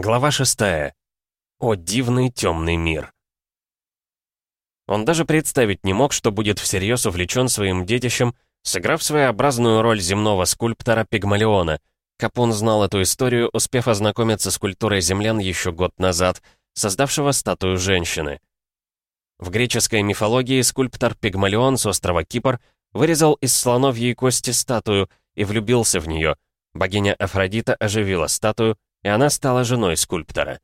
Глава шестая. О дивный темный мир. Он даже представить не мог, что будет всерьез увлечен своим детищем, сыграв своеобразную роль земного скульптора Пигмалиона. Капун знал эту историю, успев ознакомиться с культурой землян еще год назад, создавшего статую женщины. В греческой мифологии скульптор Пигмалион с острова Кипр вырезал из слоновьей кости статую и влюбился в нее. Богиня Афродита оживила статую, и она стала женой скульптора.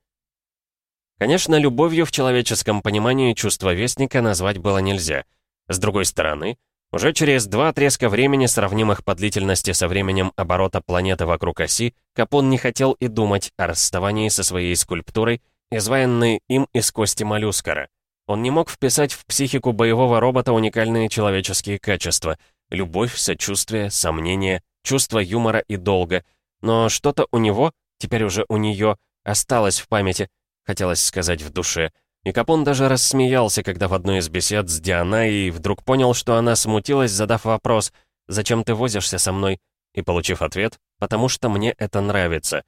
Конечно, любовью в человеческом понимании чувство Вестника назвать было нельзя. С другой стороны, уже через два отрезка времени, сравнимых по длительности со временем оборота планеты вокруг оси, Капон не хотел и думать о расставании со своей скульптурой, изваянной им из кости моллюскара. Он не мог вписать в психику боевого робота уникальные человеческие качества — любовь, сочувствие, сомнение, чувство юмора и долга. Но что-то у него — теперь уже у нее, осталось в памяти, хотелось сказать в душе. И Капон даже рассмеялся, когда в одной из бесед с Дианаей вдруг понял, что она смутилась, задав вопрос «Зачем ты возишься со мной?» и получив ответ «Потому что мне это нравится».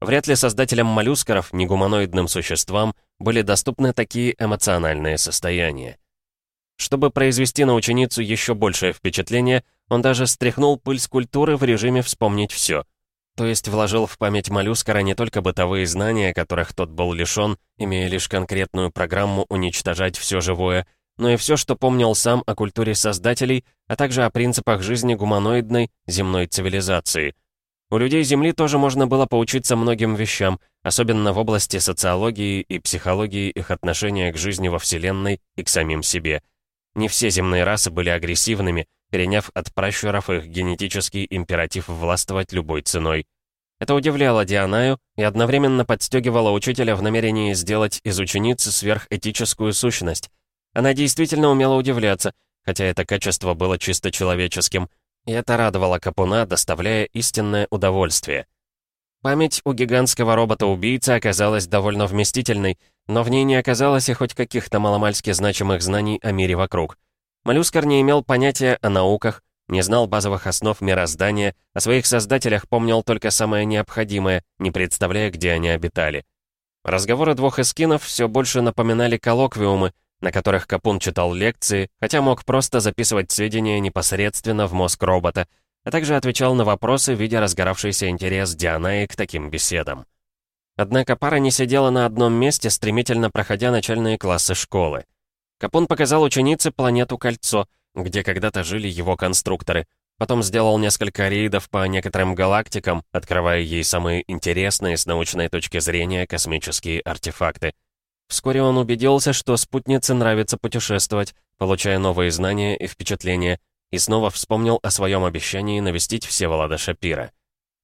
Вряд ли создателям моллюскеров, негуманоидным существам, были доступны такие эмоциональные состояния. Чтобы произвести на ученицу еще большее впечатление, он даже стряхнул пыль скульптуры в режиме «вспомнить все». То есть вложил в память моллюскара не только бытовые знания, которых тот был лишён, имея лишь конкретную программу уничтожать все живое, но и все, что помнил сам о культуре создателей, а также о принципах жизни гуманоидной земной цивилизации. У людей Земли тоже можно было поучиться многим вещам, особенно в области социологии и психологии их отношения к жизни во Вселенной и к самим себе. Не все земные расы были агрессивными, переняв от пращуров их генетический императив властвовать любой ценой. Это удивляло Дианаю и одновременно подстегивало учителя в намерении сделать из ученицы сверхэтическую сущность. Она действительно умела удивляться, хотя это качество было чисто человеческим, и это радовало Капуна, доставляя истинное удовольствие. Память у гигантского робота-убийцы оказалась довольно вместительной, но в ней не оказалось и хоть каких-то маломальски значимых знаний о мире вокруг. Моллюскар не имел понятия о науках, не знал базовых основ мироздания, о своих создателях помнил только самое необходимое, не представляя, где они обитали. Разговоры двух эскинов все больше напоминали коллоквиумы, на которых Капун читал лекции, хотя мог просто записывать сведения непосредственно в мозг робота, а также отвечал на вопросы, видя разгоравшийся интерес Дианаи к таким беседам. Однако пара не сидела на одном месте, стремительно проходя начальные классы школы. Капон показал ученице планету Кольцо, где когда-то жили его конструкторы. Потом сделал несколько рейдов по некоторым галактикам, открывая ей самые интересные с научной точки зрения космические артефакты. Вскоре он убедился, что спутнице нравится путешествовать, получая новые знания и впечатления, и снова вспомнил о своем обещании навестить Всеволода Шапира.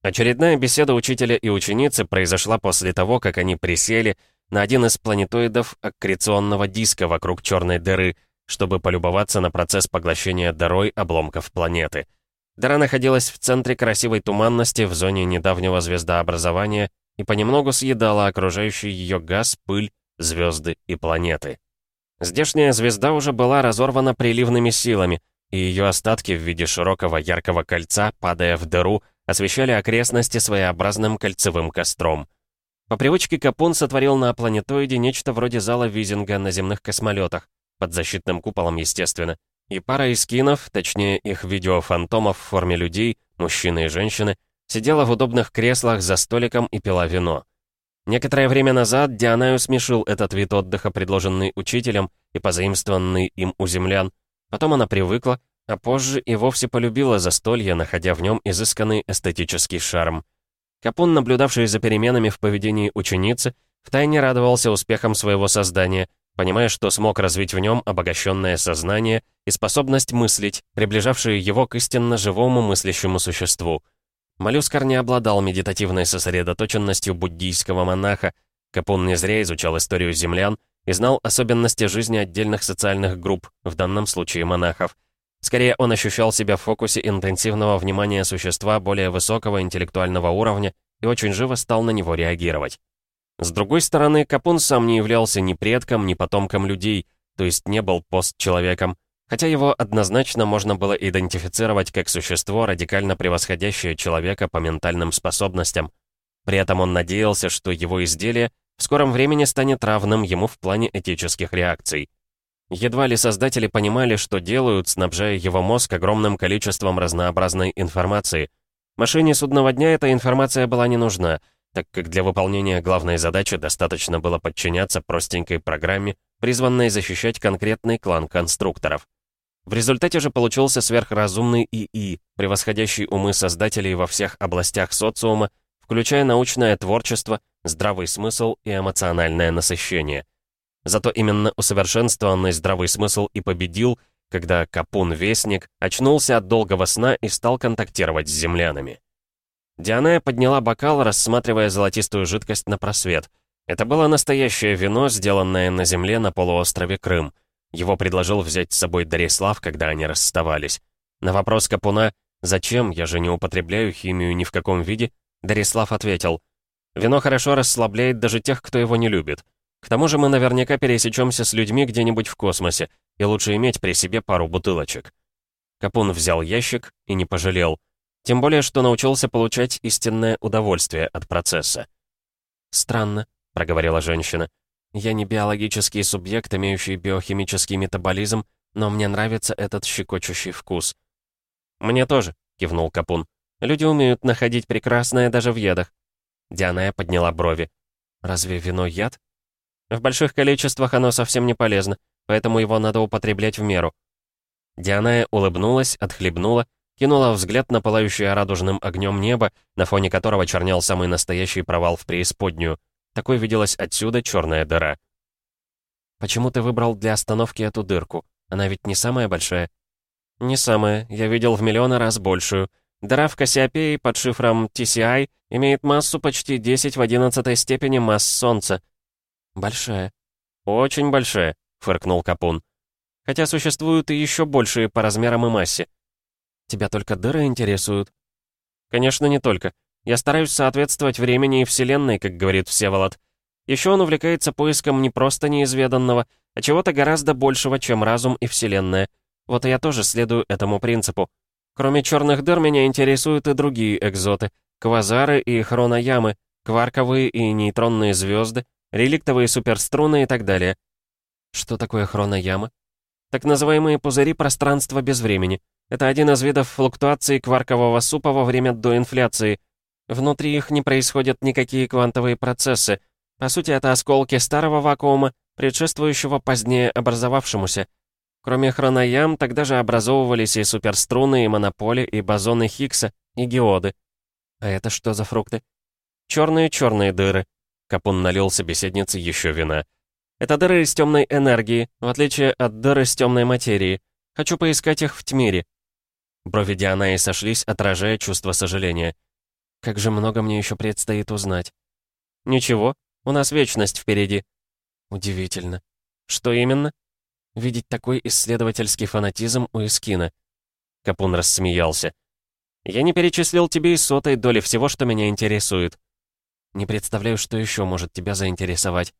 Очередная беседа учителя и ученицы произошла после того, как они присели, на один из планетоидов аккреционного диска вокруг черной дыры, чтобы полюбоваться на процесс поглощения дырой обломков планеты. Дыра находилась в центре красивой туманности в зоне недавнего звездообразования и понемногу съедала окружающий ее газ, пыль, звезды и планеты. Здешняя звезда уже была разорвана приливными силами, и ее остатки в виде широкого яркого кольца, падая в дыру, освещали окрестности своеобразным кольцевым костром. По привычке Капун сотворил на планетоиде нечто вроде зала Визинга на земных космолетах, под защитным куполом, естественно, и пара эскинов, точнее их видеофантомов в форме людей, мужчины и женщины, сидела в удобных креслах за столиком и пила вино. Некоторое время назад Дианаю смешил этот вид отдыха, предложенный учителем и позаимствованный им у землян. Потом она привыкла, а позже и вовсе полюбила застолье, находя в нем изысканный эстетический шарм. Капун, наблюдавший за переменами в поведении ученицы, втайне радовался успехам своего создания, понимая, что смог развить в нем обогащенное сознание и способность мыслить, приближавшие его к истинно живому мыслящему существу. Моллюскар не обладал медитативной сосредоточенностью буддийского монаха, Капун не зря изучал историю землян и знал особенности жизни отдельных социальных групп, в данном случае монахов. Скорее, он ощущал себя в фокусе интенсивного внимания существа более высокого интеллектуального уровня и очень живо стал на него реагировать. С другой стороны, Капун сам не являлся ни предком, ни потомком людей, то есть не был постчеловеком, хотя его однозначно можно было идентифицировать как существо, радикально превосходящее человека по ментальным способностям. При этом он надеялся, что его изделие в скором времени станет равным ему в плане этических реакций. Едва ли создатели понимали, что делают, снабжая его мозг огромным количеством разнообразной информации. Машине судного дня эта информация была не нужна, так как для выполнения главной задачи достаточно было подчиняться простенькой программе, призванной защищать конкретный клан конструкторов. В результате же получился сверхразумный ИИ, превосходящий умы создателей во всех областях социума, включая научное творчество, здравый смысл и эмоциональное насыщение. Зато именно усовершенствованный здравый смысл и победил, когда Капун-Вестник очнулся от долгого сна и стал контактировать с землянами. Дианая подняла бокал, рассматривая золотистую жидкость на просвет. Это было настоящее вино, сделанное на земле на полуострове Крым. Его предложил взять с собой Дарислав, когда они расставались. На вопрос Капуна «Зачем? Я же не употребляю химию ни в каком виде», Дарислав ответил «Вино хорошо расслабляет даже тех, кто его не любит. К тому же мы наверняка пересечемся с людьми где-нибудь в космосе, и лучше иметь при себе пару бутылочек». Капун взял ящик и не пожалел. Тем более, что научился получать истинное удовольствие от процесса. «Странно», — проговорила женщина. Я не биологический субъект, имеющий биохимический метаболизм, но мне нравится этот щекочущий вкус». «Мне тоже», — кивнул Капун. «Люди умеют находить прекрасное даже в едах». Дианая подняла брови. «Разве вино яд?» «В больших количествах оно совсем не полезно, поэтому его надо употреблять в меру». Дианая улыбнулась, отхлебнула, кинула взгляд на пылающее радужным огнем небо, на фоне которого чернел самый настоящий провал в преисподнюю — такой виделась отсюда черная дыра. «Почему ты выбрал для остановки эту дырку? Она ведь не самая большая?» «Не самая. Я видел в миллионы раз большую. Дыра в Кассиопее под шифром TCI имеет массу почти 10 в 11 степени масс Солнца». «Большая». «Очень большая», — фыркнул Капун. «Хотя существуют и еще большие по размерам и массе». «Тебя только дыры интересуют?» «Конечно, не только. Я стараюсь соответствовать времени и вселенной, как говорит Всеволод. Еще он увлекается поиском не просто неизведанного, а чего-то гораздо большего, чем разум и вселенная. Вот и я тоже следую этому принципу. Кроме черных дыр, меня интересуют и другие экзоты. Квазары и хроноямы, кварковые и нейтронные звезды, реликтовые суперструны и так далее. Что такое хронояма? Так называемые пузыри пространства без времени. Это один из видов флуктуации кваркового супа во время доинфляции — Внутри их не происходят никакие квантовые процессы. По сути, это осколки старого вакуума, предшествующего позднее образовавшемуся. Кроме хроноям, тогда же образовывались и суперструны, и монополи, и бозоны Хиггса, и геоды. А это что за фрукты? Черные-черные дыры. Капун налил собеседнице еще вина. Это дыры из темной энергии, в отличие от дыр из темной материи. Хочу поискать их в тьмире. Брови Дианаи сошлись, отражая чувство сожаления. Как же много мне еще предстоит узнать. Ничего, у нас вечность впереди. Удивительно. Что именно? Видеть такой исследовательский фанатизм у Искина. Капун рассмеялся. Я не перечислил тебе и сотой доли всего, что меня интересует. Не представляю, что еще может тебя заинтересовать.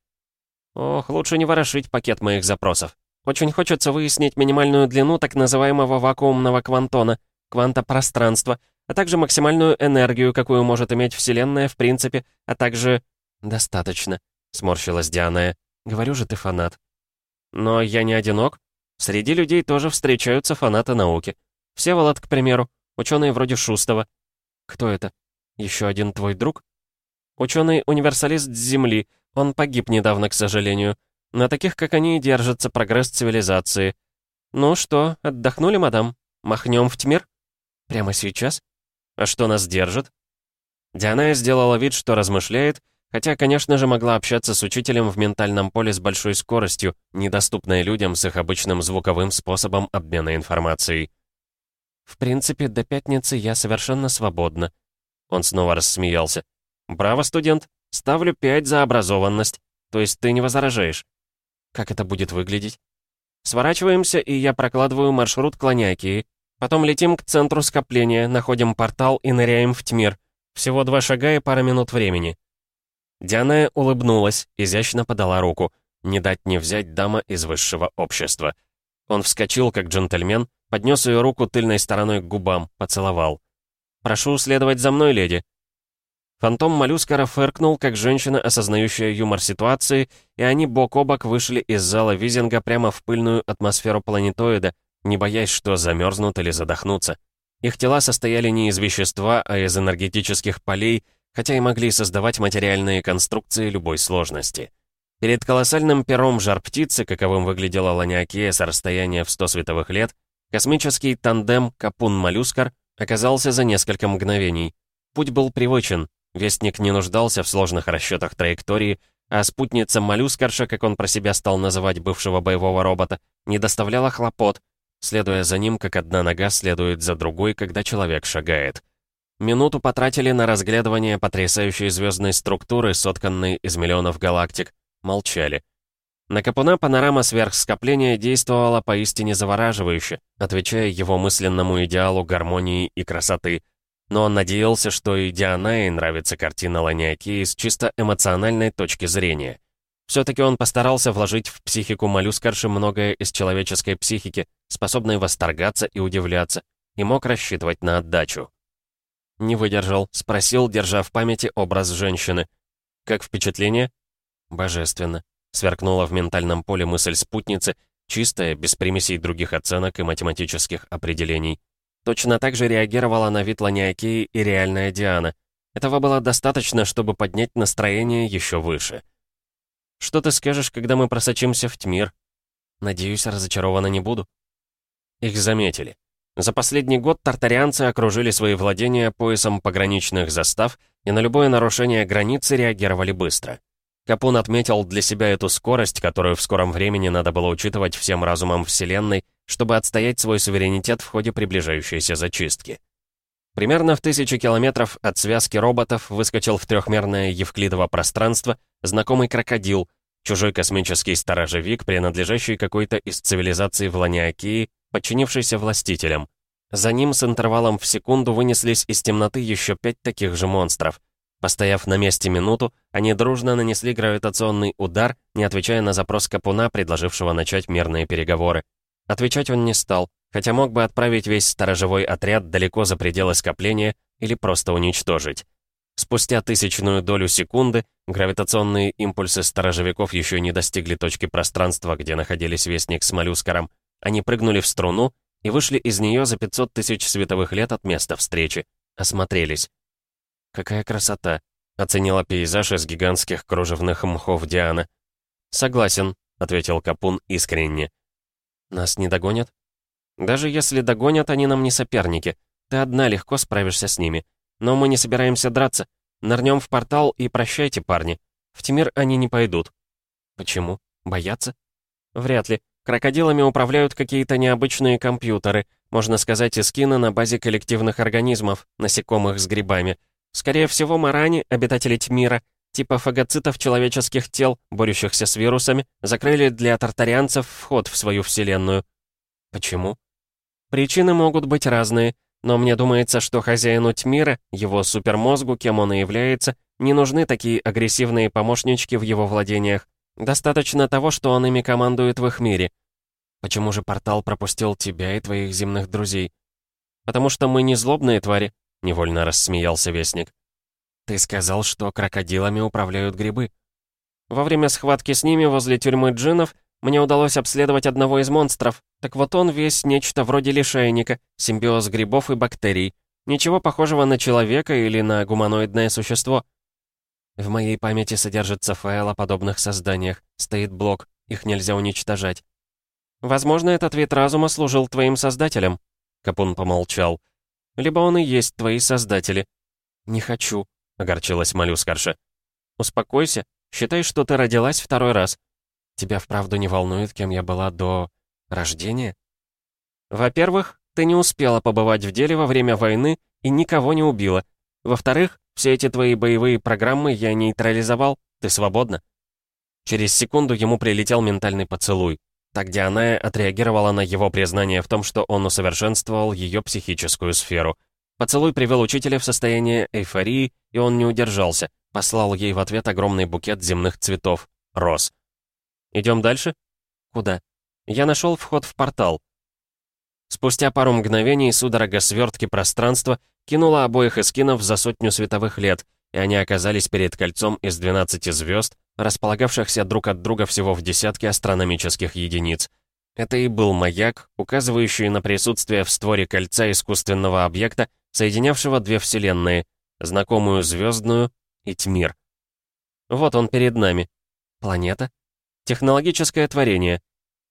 Ох, лучше не ворошить пакет моих запросов. Очень хочется выяснить минимальную длину так называемого вакуумного квантона, кванта пространства, а также максимальную энергию, какую может иметь Вселенная в принципе, а также... «Достаточно», — сморщилась Диана. «Говорю же, ты фанат». «Но я не одинок. Среди людей тоже встречаются фанаты науки. Всеволод, к примеру, ученые вроде Шустова». «Кто это? Еще один твой друг?» «Ученый-универсалист Земли. Он погиб недавно, к сожалению. На таких, как они, держится прогресс цивилизации. Ну что, отдохнули, мадам? Махнем в тьмир?» «Прямо сейчас?» А что нас держит? Диана сделала вид, что размышляет, хотя, конечно же, могла общаться с учителем в ментальном поле с большой скоростью, недоступной людям с их обычным звуковым способом обмена информацией. «В принципе, до пятницы я совершенно свободна». Он снова рассмеялся. «Браво, студент! Ставлю пять за образованность. То есть ты не возражаешь?» «Как это будет выглядеть?» «Сворачиваемся, и я прокладываю маршрут к Ланякии. Потом летим к центру скопления, находим портал и ныряем в тьмир. Всего два шага и пара минут времени». Диана улыбнулась, изящно подала руку. Не дать не взять дама из высшего общества. Он вскочил, как джентльмен, поднес ее руку тыльной стороной к губам, поцеловал. «Прошу следовать за мной, леди». Фантом моллюскара фыркнул, как женщина, осознающая юмор ситуации, и они бок о бок вышли из зала Визинга прямо в пыльную атмосферу планетоида, не боясь, что замерзнут или задохнутся. Их тела состояли не из вещества, а из энергетических полей, хотя и могли создавать материальные конструкции любой сложности. Перед колоссальным пером жар-птицы, каковым выглядела Ланиакея с расстояния в 100 световых лет, космический тандем Капун-Моллюскар оказался за несколько мгновений. Путь был привычен, Вестник не нуждался в сложных расчетах траектории, а спутница Моллюскарша, как он про себя стал называть бывшего боевого робота, не доставляла хлопот, следуя за ним, как одна нога следует за другой, когда человек шагает. Минуту потратили на разглядывание потрясающей звездной структуры, сотканной из миллионов галактик. Молчали. На Капуна панорама сверхскопления действовала поистине завораживающе, отвечая его мысленному идеалу гармонии и красоты — но он надеялся, что и Дианае нравится картина Ланиакии с чисто эмоциональной точки зрения. Все-таки он постарался вложить в психику моллюскарши многое из человеческой психики, способной восторгаться и удивляться, и мог рассчитывать на отдачу. Не выдержал, спросил, держа в памяти образ женщины. «Как впечатление?» «Божественно», — сверкнула в ментальном поле мысль спутницы, чистая, без примесей других оценок и математических определений. Точно так же реагировала на вид Ланиакии и реальная Диана. Этого было достаточно, чтобы поднять настроение еще выше. «Что ты скажешь, когда мы просочимся в Тмир?» «Надеюсь, разочарована не буду». Их заметили. За последний год тартарианцы окружили свои владения поясом пограничных застав и на любое нарушение границы реагировали быстро. Капун отметил для себя эту скорость, которую в скором времени надо было учитывать всем разумом Вселенной, чтобы отстоять свой суверенитет в ходе приближающейся зачистки. Примерно в тысячи километров от связки роботов выскочил в трехмерное евклидово пространство знакомый крокодил, чужой космический сторожевик, принадлежащий какой-то из цивилизаций в Ланиакии, подчинившийся властителям. За ним с интервалом в секунду вынеслись из темноты еще пять таких же монстров. Постояв на месте минуту, они дружно нанесли гравитационный удар, не отвечая на запрос Капуна, предложившего начать мирные переговоры. Отвечать он не стал, хотя мог бы отправить весь сторожевой отряд далеко за пределы скопления или просто уничтожить. Спустя тысячную долю секунды гравитационные импульсы сторожевиков еще не достигли точки пространства, где находились Вестник с Моллюскором. Они прыгнули в струну и вышли из нее за 500 тысяч световых лет от места встречи. Осмотрелись. «Какая красота!» — оценила пейзаж из гигантских кружевных мхов Диана. «Согласен», — ответил Капун искренне. Нас не догонят? Даже если догонят, они нам не соперники. Ты одна легко справишься с ними. Но мы не собираемся драться. Нырнем в портал и прощайте, парни. В Тимир они не пойдут. Почему? Боятся? Вряд ли. Крокодилами управляют какие-то необычные компьютеры, можно сказать, эскины на базе коллективных организмов, насекомых с грибами. Скорее всего, марани, обитатели Тмира, типа фагоцитов человеческих тел, борющихся с вирусами, закрыли для тартарианцев вход в свою вселенную. Почему? Причины могут быть разные, но мне думается, что хозяину Тьмира, его супермозгу, кем он и является, не нужны такие агрессивные помощнички в его владениях. Достаточно того, что он ими командует в их мире. Почему же портал пропустил тебя и твоих земных друзей? Потому что мы не злобные твари, невольно рассмеялся Вестник. «Ты сказал, что крокодилами управляют грибы». Во время схватки с ними возле тюрьмы джинов мне удалось обследовать одного из монстров. Так вот он весь нечто вроде лишайника, симбиоз грибов и бактерий. Ничего похожего на человека или на гуманоидное существо. В моей памяти содержится файл о подобных созданиях. Стоит блок, их нельзя уничтожать. Возможно, этот вид разума служил твоим создателем. Капун помолчал. Либо он и есть твои создатели. Не хочу. — огорчилась моллюскарша. «Успокойся. Считай, что ты родилась второй раз. Тебя вправду не волнует, кем я была до... рождения?» «Во-первых, ты не успела побывать в деле во время войны и никого не убила. Во-вторых, все эти твои боевые программы я нейтрализовал. Ты свободна». Через секунду ему прилетел ментальный поцелуй. Так Дианая отреагировала на его признание в том, что он усовершенствовал ее психическую сферу — Поцелуй привел учителя в состояние эйфории, и он не удержался. Послал ей в ответ огромный букет земных цветов. Роз. «Идем дальше?» «Куда?» «Я нашел вход в портал». Спустя пару мгновений судорога свертки пространства кинула обоих эскинов за сотню световых лет, и они оказались перед кольцом из 12 звезд, располагавшихся друг от друга всего в десятке астрономических единиц. Это и был маяк, указывающий на присутствие в створе кольца искусственного объекта, соединявшего две вселенные, знакомую звездную и Тьмир. Вот он перед нами. Планета? Технологическое творение.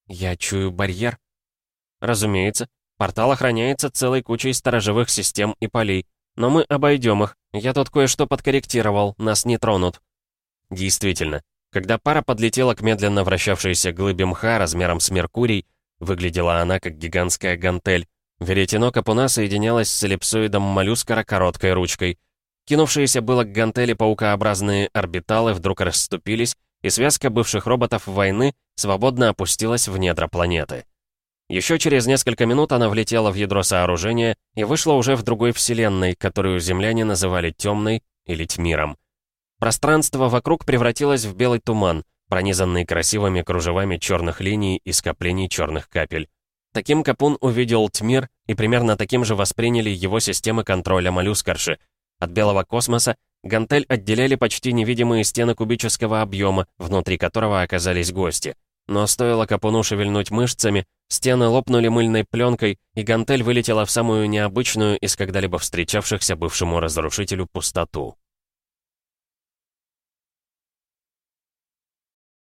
Я чую барьер. Разумеется, портал охраняется целой кучей сторожевых систем и полей, но мы обойдем их. Я тут кое-что подкорректировал, нас не тронут. Действительно, когда пара подлетела к медленно вращавшейся глыбе мха размером с Меркурий, выглядела она как гигантская гантель. Веретено капуна соединялось с эллипсоидом моллюскара короткой ручкой. Кинувшиеся было к гантели паукообразные орбиталы вдруг расступились, и связка бывших роботов войны свободно опустилась в недра планеты. Еще через несколько минут она влетела в ядро сооружения и вышла уже в другой вселенной, которую земляне называли темной или тьмиром. Пространство вокруг превратилось в белый туман, пронизанный красивыми кружевами черных линий и скоплений черных капель. Таким Капун увидел Тьмир, и примерно таким же восприняли его системы контроля моллюскарши. От белого космоса гантель отделяли почти невидимые стены кубического объема, внутри которого оказались гости. Но стоило Капуну шевельнуть мышцами, стены лопнули мыльной пленкой, и гантель вылетела в самую необычную из когда-либо встречавшихся бывшему разрушителю пустоту.